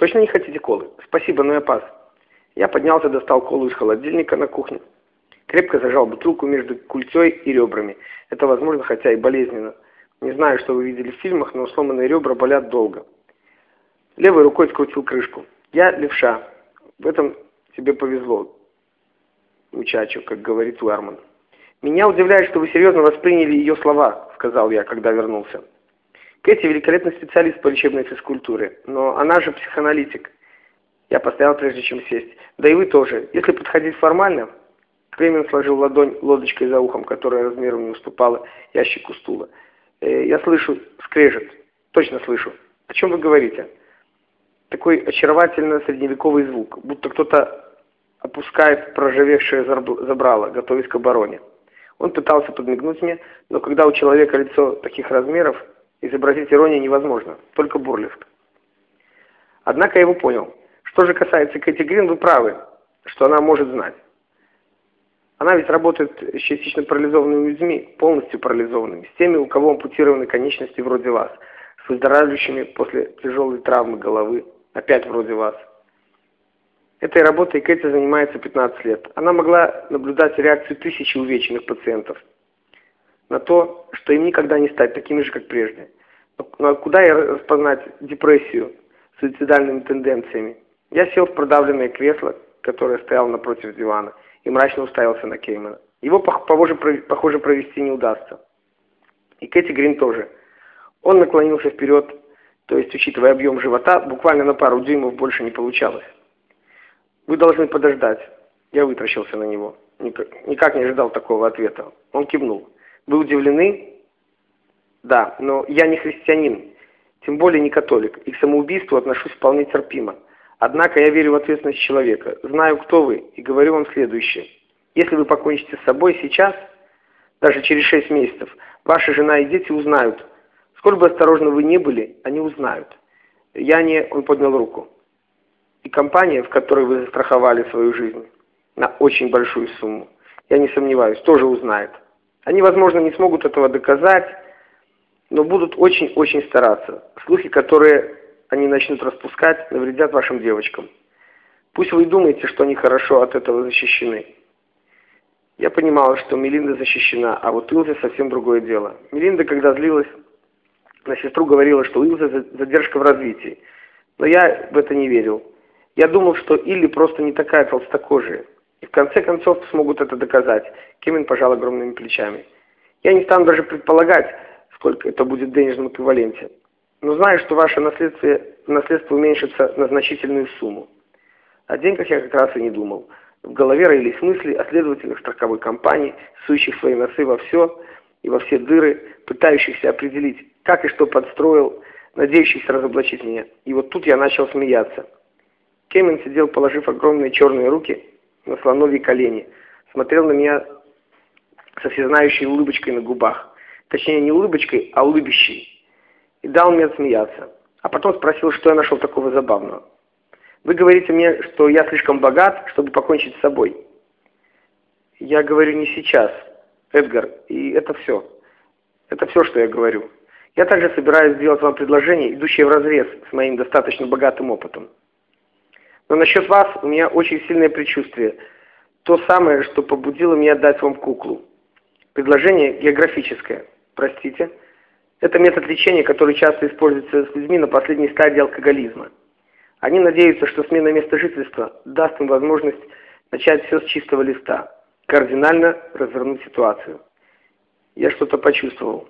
Точно не хотите колы? Спасибо, но я пас. Я поднялся, достал колу из холодильника на кухне. Крепко зажал бутылку между культей и ребрами. Это возможно, хотя и болезненно. Не знаю, что вы видели в фильмах, но сломанные ребра болят долго. Левой рукой скрутил крышку. Я левша. В этом тебе повезло, мучачу, как говорит Уэрман. «Меня удивляет, что вы серьезно восприняли ее слова», — сказал я, когда вернулся. Кэти великолепный специалист по лечебной физкультуре, но она же психоаналитик. Я постоял, прежде чем сесть. Да и вы тоже. Если подходить формально... Кремен сложил ладонь лодочкой за ухом, которая размером не уступала ящику стула. Э, я слышу скрежет. Точно слышу. О чем вы говорите? Такой очаровательно средневековый звук, будто кто-то опускает проржавевшее забрало, готовясь к обороне. Он пытался подмигнуть мне, но когда у человека лицо таких размеров, изобразить иронию невозможно, только бурлеск. Однако я его понял. Что же касается Кэти Грин, вы правы, что она может знать. Она ведь работает с частично парализованными людьми, полностью парализованными, с теми, у кого ампутированы конечности вроде вас, с выздоравливающими после тяжелой травмы головы, опять вроде вас. Этой работой Кэти занимается 15 лет. Она могла наблюдать реакцию тысячи увеченных пациентов на то, что им никогда не стать такими же, как прежде. Но куда я распознать депрессию с суицидальными тенденциями? Я сел в продавленное кресло, которое стояло напротив дивана, и мрачно уставился на Кеймана. Его, похоже, провести не удастся. И Кэти Грин тоже. Он наклонился вперед, то есть, учитывая объем живота, буквально на пару дюймов больше не получалось. Вы должны подождать. Я вытращился на него. Никак не ожидал такого ответа. Он кивнул. Вы удивлены? Да, но я не христианин, тем более не католик, и к самоубийству отношусь вполне терпимо. Однако я верю в ответственность человека, знаю, кто вы, и говорю вам следующее. Если вы покончите с собой сейчас, даже через шесть месяцев, ваша жена и дети узнают. Сколь бы осторожны вы ни были, они узнают. Я не... Он поднял руку. И компания, в которой вы застраховали свою жизнь на очень большую сумму, я не сомневаюсь, тоже узнает. Они, возможно, не смогут этого доказать, но будут очень-очень стараться. Слухи, которые они начнут распускать, навредят вашим девочкам. Пусть вы думаете, что они хорошо от этого защищены. Я понимала, что Мелинда защищена, а вот Илза совсем другое дело. Мелинда, когда злилась на сестру, говорила, что у Илзы задержка в развитии. Но я в это не верил. Я думал, что Илли просто не такая толстокожая. И в конце концов смогут это доказать. Кевин пожал огромными плечами. Я не стану даже предполагать, сколько это будет в денежном эквиваленте. Но знаю, что ваше наследство, уменьшится на значительную сумму. О деньгах я как раз и не думал. В голове роились мысли о следователях страховой компании, сующих свои носы во все и во все дыры, пытающихся определить, как и что подстроил, надеющихся разоблачить меня. И вот тут я начал смеяться. Кемен сидел, положив огромные черные руки на слоновьи колени, смотрел на меня со всезнающей улыбочкой на губах. Точнее, не улыбочкой, а улыбящей. И дал мне отсмеяться. А потом спросил, что я нашел такого забавного. Вы говорите мне, что я слишком богат, чтобы покончить с собой. Я говорю не сейчас, Эдгар, и это все. Это все, что я говорю. Я также собираюсь сделать вам предложение, идущее вразрез с моим достаточно богатым опытом. Но насчет вас у меня очень сильное предчувствие. То самое, что побудило меня дать вам куклу. Предложение географическое. Простите. Это метод лечения, который часто используется с людьми на последней стадии алкоголизма. Они надеются, что смена места жительства даст им возможность начать все с чистого листа, кардинально развернуть ситуацию. Я что-то почувствовал.